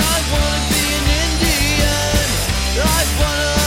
I wanna be an Indian. I wanna.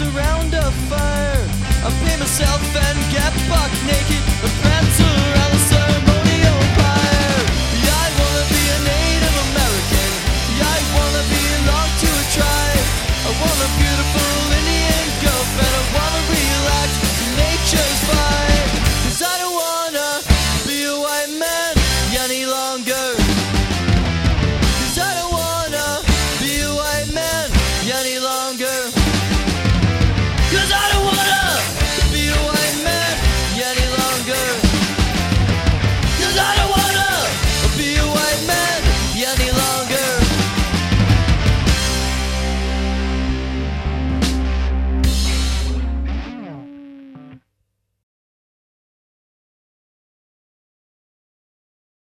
around a fire. I pay myself and get buck naked.